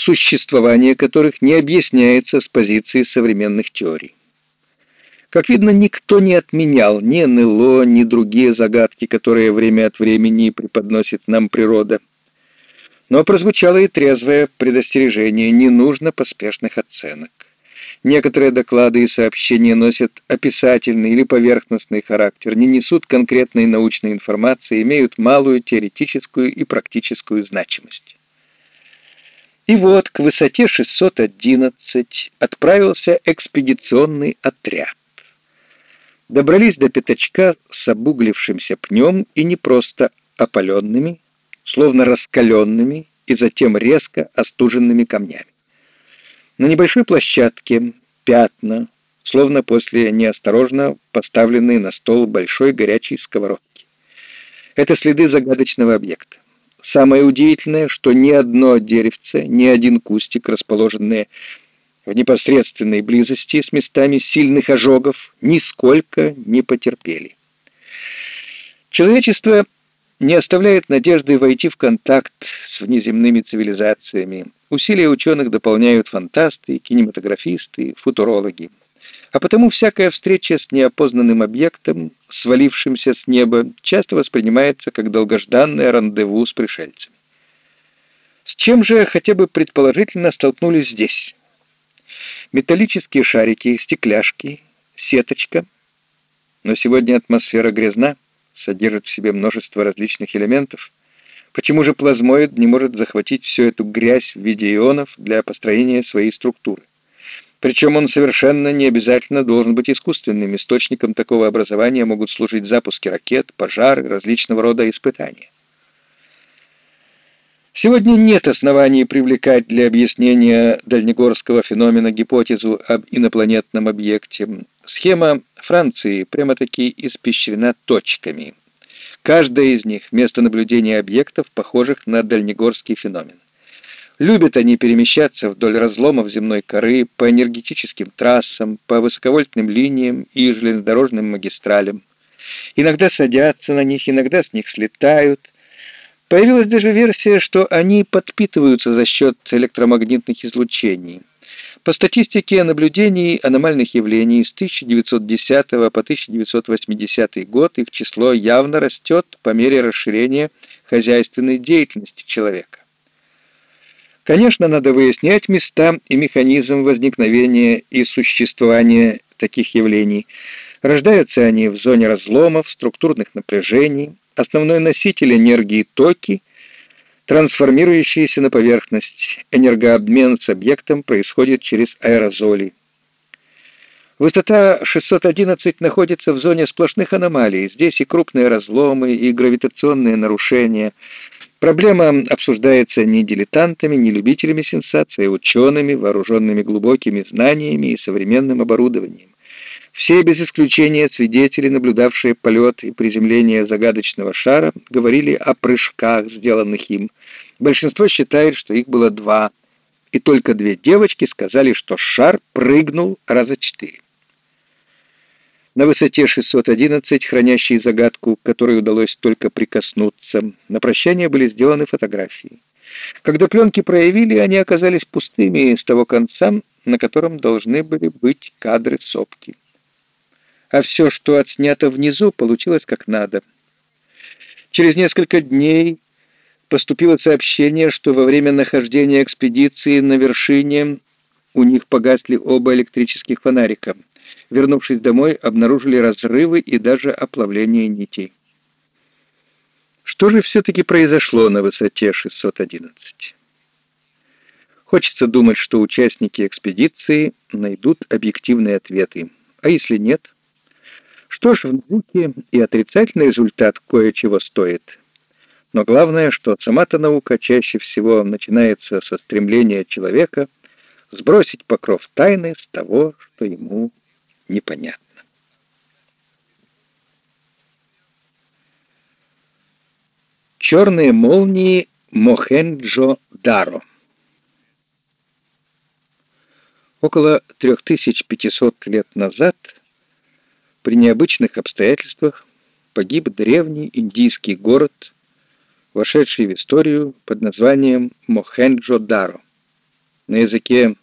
существование которых не объясняется с позиции современных теорий. Как видно, никто не отменял ни НЛО, ни другие загадки, которые время от времени преподносит нам природа. Но прозвучало и трезвое предостережение «не нужно поспешных оценок». Некоторые доклады и сообщения носят описательный или поверхностный характер, не несут конкретной научной информации, имеют малую теоретическую и практическую значимость. И вот к высоте 611 отправился экспедиционный отряд. Добрались до пятачка с обуглившимся пнем и не просто опаленными, словно раскаленными и затем резко остуженными камнями. На небольшой площадке пятна, словно после неосторожно поставленной на стол большой горячей сковородки. Это следы загадочного объекта. Самое удивительное, что ни одно деревце, ни один кустик, расположенные в непосредственной близости с местами сильных ожогов, нисколько не потерпели. Человечество не оставляет надежды войти в контакт с внеземными цивилизациями, Усилия ученых дополняют фантасты, кинематографисты, футурологи. А потому всякая встреча с неопознанным объектом, свалившимся с неба, часто воспринимается как долгожданное рандеву с пришельцами. С чем же хотя бы предположительно столкнулись здесь? Металлические шарики, стекляшки, сеточка. Но сегодня атмосфера грязна, содержит в себе множество различных элементов, Почему же плазмоид не может захватить всю эту грязь в виде ионов для построения своей структуры? Причем он совершенно не обязательно должен быть искусственным. Источником такого образования могут служить запуски ракет, пожары, различного рода испытания. Сегодня нет оснований привлекать для объяснения дальнегорского феномена гипотезу об инопланетном объекте. Схема Франции прямо-таки испещрена точками – Каждая из них — место наблюдения объектов, похожих на дальнегорский феномен. Любят они перемещаться вдоль разломов земной коры, по энергетическим трассам, по высоковольтным линиям и железнодорожным магистралям. Иногда садятся на них, иногда с них слетают. Появилась даже версия, что они подпитываются за счет электромагнитных излучений. По статистике наблюдений аномальных явлений с 1910 по 1980 год их число явно растет по мере расширения хозяйственной деятельности человека. Конечно, надо выяснять места и механизм возникновения и существования таких явлений. Рождаются они в зоне разломов, структурных напряжений, основной носитель энергии — токи — трансформирующиеся на поверхность. Энергообмен с объектом происходит через аэрозоли. Высота 611 находится в зоне сплошных аномалий. Здесь и крупные разломы, и гравитационные нарушения. Проблема обсуждается не дилетантами, не любителями сенсаций, а учеными, вооруженными глубокими знаниями и современным оборудованием. Все без исключения свидетели, наблюдавшие полет и приземление загадочного шара, говорили о прыжках, сделанных им. Большинство считает, что их было два, и только две девочки сказали, что шар прыгнул раза четыре. На высоте 611, хранящей загадку, которой удалось только прикоснуться, на прощание были сделаны фотографии. Когда пленки проявили, они оказались пустыми с того конца, на котором должны были быть кадры сопки а все, что отснято внизу, получилось как надо. Через несколько дней поступило сообщение, что во время нахождения экспедиции на вершине у них погасли оба электрических фонарика. Вернувшись домой, обнаружили разрывы и даже оплавление нитей. Что же все-таки произошло на высоте 611? Хочется думать, что участники экспедиции найдут объективные ответы. А если нет – что ж, в науке и отрицательный результат кое-чего стоит. Но главное, что сама-то наука чаще всего начинается со стремления человека сбросить покров тайны с того, что ему непонятно. Черные молнии Мохенджо-Даро Около 3500 лет назад при необычных обстоятельствах погиб древний индийский город, вошедший в историю под названием Мохенджо-Даро. на языке